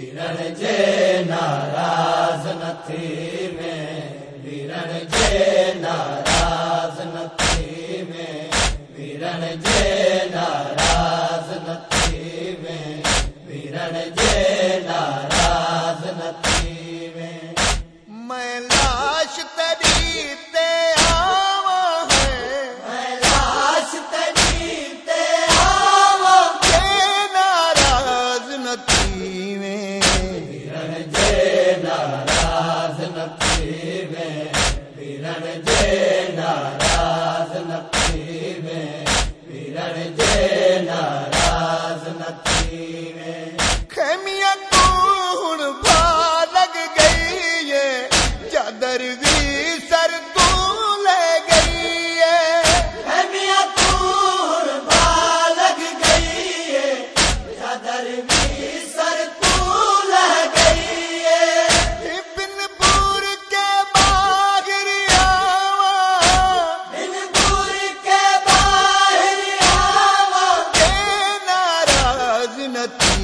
ناراض ناراض ناراض ناراض نہ میں لاش تری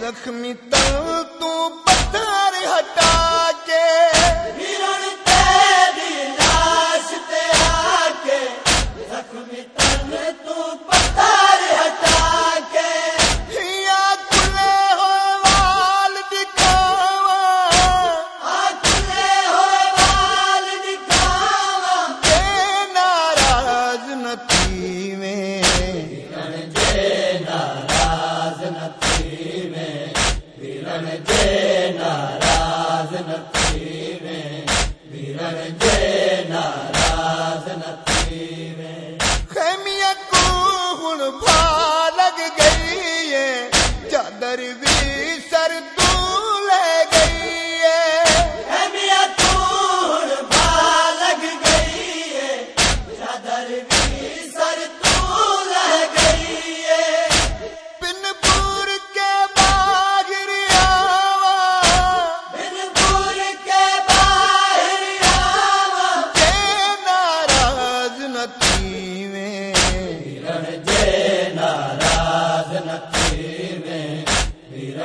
زخمی تل تو پتھر ہٹا کے۔ تیرے